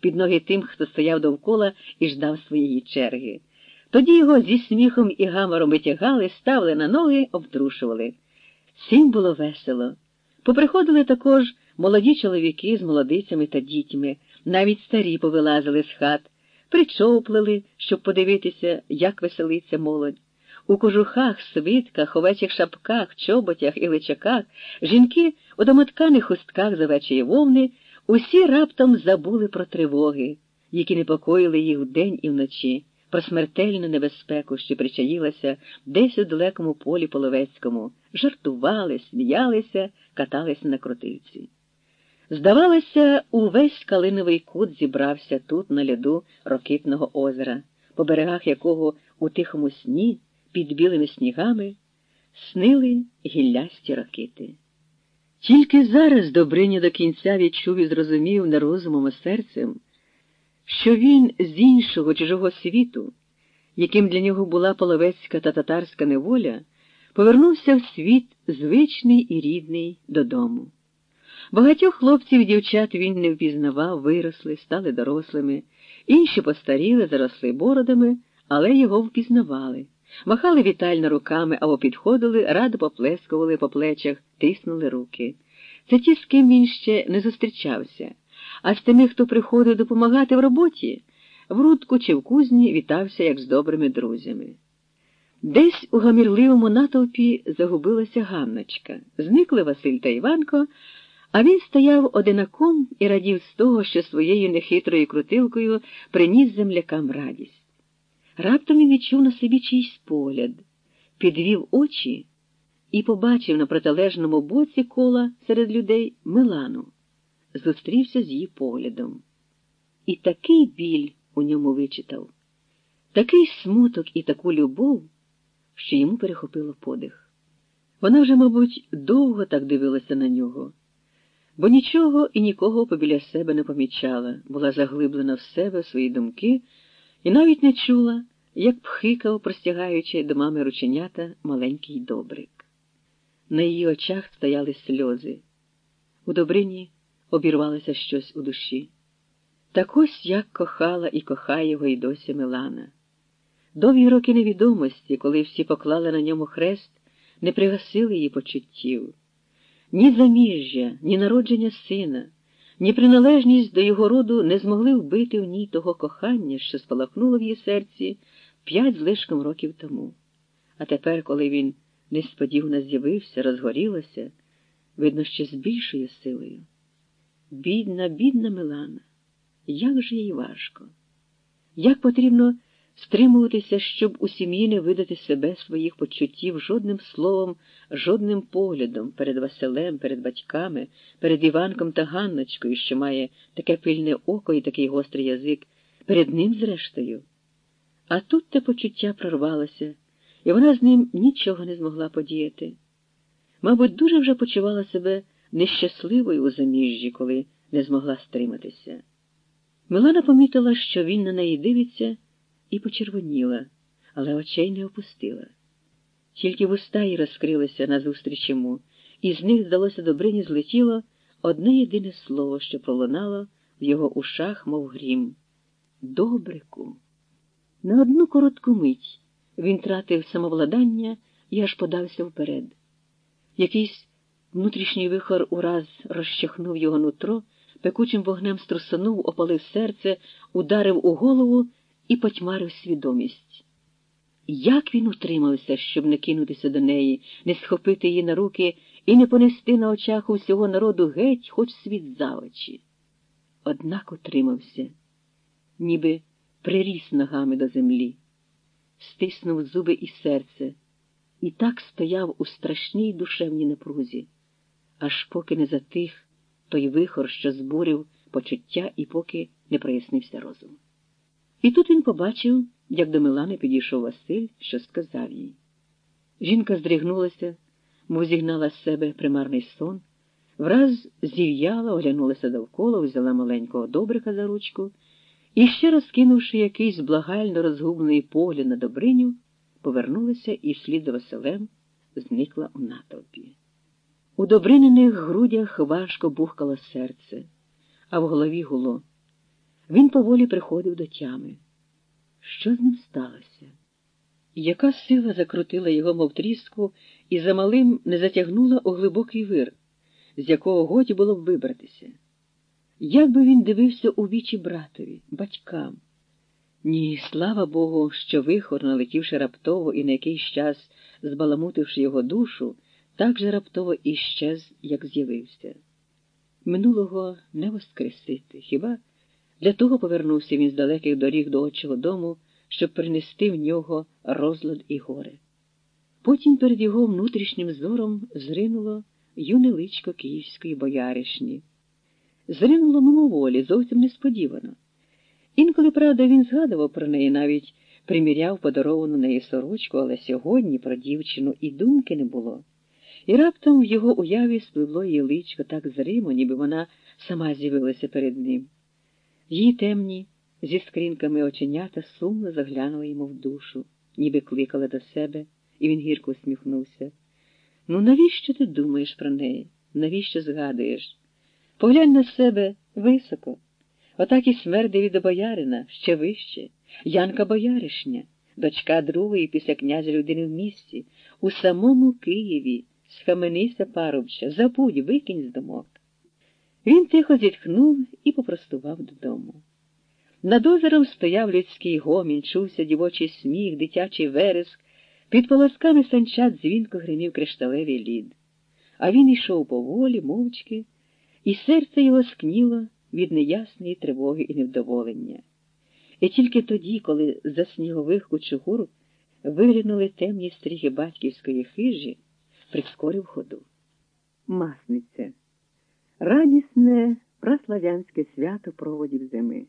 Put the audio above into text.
під ноги тим, хто стояв довкола і ждав своєї черги. Тоді його зі сміхом і гамором витягали, ставили на ноги, обтрушували. Всім було весело. Поприходили також молоді чоловіки з молодицями та дітьми, навіть старі повилазили з хат, причоплили, щоб подивитися, як веселиться молодь. У кожухах, свитках, овечих шапках, чоботях і личаках, жінки у домотканих хустках з овечої вовни усі раптом забули про тривоги, які непокоїли їх вдень і вночі, про смертельну небезпеку, що причаїлася десь у далекому полі половецькому, жартували, сміялися, каталися на крутивці. Здавалося, увесь калиновий кут зібрався тут, на льоду Рокитного озера, по берегах якого у тихому сні під білими снігами снили гіллясті ракити. Тільки зараз Добриня до кінця відчув і зрозумів нерозумом і серцем, що він з іншого чужого світу, яким для нього була половецька та татарська неволя, повернувся в світ звичний і рідний додому. Багатьох хлопців і дівчат він не впізнавав, виросли, стали дорослими, інші постаріли, заросли бородами, але його впізнавали. Махали вітально руками або підходили, радо поплескували по плечах, тиснули руки. Це ті, з ким він ще не зустрічався, а з тими, хто приходив допомагати в роботі, в рудку чи в кузні вітався, як з добрими друзями. Десь у гамірливому натовпі загубилася Ганночка. Зникли Василь та Іванко, а він стояв одинаком і радів з того, що своєю нехитрою крутилкою приніс землякам радість. Раптом він відчув на собі чийсь погляд, підвів очі і побачив на протилежному боці кола серед людей Милану, зустрівся з її поглядом. І такий біль у ньому вичитав, такий смуток і таку любов, що йому перехопило подих. Вона вже, мабуть, довго так дивилася на нього, бо нічого і нікого побіля себе не помічала, була заглиблена в себе в свої думки і навіть не чула, як пхикав, простягаючи до мами рученята маленький добрик. На її очах стояли сльози. У Добрині обірвалося щось у душі. Так ось як кохала і кохає його й досі Милана. Довгі роки невідомості, коли всі поклали на ньому хрест, не пригасили її почуттів. Ні заміжжя, ні народження сина, ні приналежність до його роду не змогли вбити в ній того кохання, що спалахнуло в її серці п'ять злишком років тому. А тепер, коли він несподівано з'явився, розгорілося, видно, ще з більшою силою. Бідна, бідна Милана, як же їй важко, як потрібно стримуватися, щоб у сім'ї не видати себе своїх почуттів жодним словом, жодним поглядом перед Василем, перед батьками, перед Іванком та Ганночкою, що має таке пильне око і такий гострий язик, перед ним, зрештою. А тут те почуття прорвалося, і вона з ним нічого не змогла подіяти. Мабуть, дуже вже почувала себе нещасливою у заміжжі, коли не змогла стриматися. Милана помітила, що він на неї дивиться, і почервоніла, але очей не опустила. Тільки вуста їй розкрилися назустріч йому, і з них, здалося, Добрині злетіло одне єдине слово, що пролунало в його ушах, мов грім. Добрику. На одну коротку мить він тратив самовладання і аж подався вперед. Якийсь внутрішній вихор ураз розчахнув його нутро, пекучим вогнем струсонув, опалив серце, ударив у голову і потьмарив свідомість. Як він утримався, щоб не кинутися до неї, не схопити її на руки і не понести на очах усього народу геть, хоч світ за очі. Однак утримався, ніби приріс ногами до землі, стиснув зуби і серце, і так стояв у страшній душевній напрузі, аж поки не затих той вихор, що збурив почуття і поки не прояснився розум. І тут він побачив, як до Милани підійшов Василь, що сказав їй. Жінка здригнулася, мов зігнала з себе примарний сон, враз зів'яла, оглянулася довкола, взяла маленького добрика за ручку і, ще раз кинувши якийсь благально розгублений погляд на Добриню, повернулася і вслід за Василем зникла у натовпі. У Добрининих грудях важко бухкало серце, а в голові гуло. Він поволі приходив до тями. Що з ним сталося? Яка сила закрутила його, мов тріску, і замалим не затягнула у глибокий вир, з якого годі було б вибратися? Як би він дивився у вічі братові, батькам? Ні, слава Богу, що вихор, налетівши раптово і на якийсь час, збаламутивши його душу, так же раптово і щез, як з'явився. Минулого не воскресити, хіба для того повернувся він з далеких доріг до отчого дому, щоб принести в нього розлад і горе. Потім перед його внутрішнім зором зринуло юне личко київської бояришні. Зринуло мимоволі, зовсім несподівано. Інколи, правда, він згадував про неї, навіть приміряв подаровану неї сорочку, але сьогодні про дівчину і думки не було. І раптом в його уяві спливло її личко так зримо, ніби вона сама з'явилася перед ним. Її темні, зі скрінками оченята сумно заглянули йому в душу, ніби кликали до себе, і він гірко усміхнувся. Ну, навіщо ти думаєш про неї? Навіщо згадуєш? Поглянь на себе високо. Отак і смерди від боярина, ще вище, Янка Бояришня, дочка другої після князя людини в місті, у самому Києві, схаменися, парубче, забудь, викинь з думок. Він тихо зітхнув і попростував додому. Над озером стояв людський гомін, чувся дівочий сміх, дитячий вереск, під полосками санчат дзвінко гримів кришталевий лід. А він йшов поволі, мовчки, і серце його скніло від неясної тривоги і невдоволення. І тільки тоді, коли за снігових кучугур виглянули темні стріги батьківської хижі, прискорив ходу. Масниця радісне праслав'янське свято проводів зими.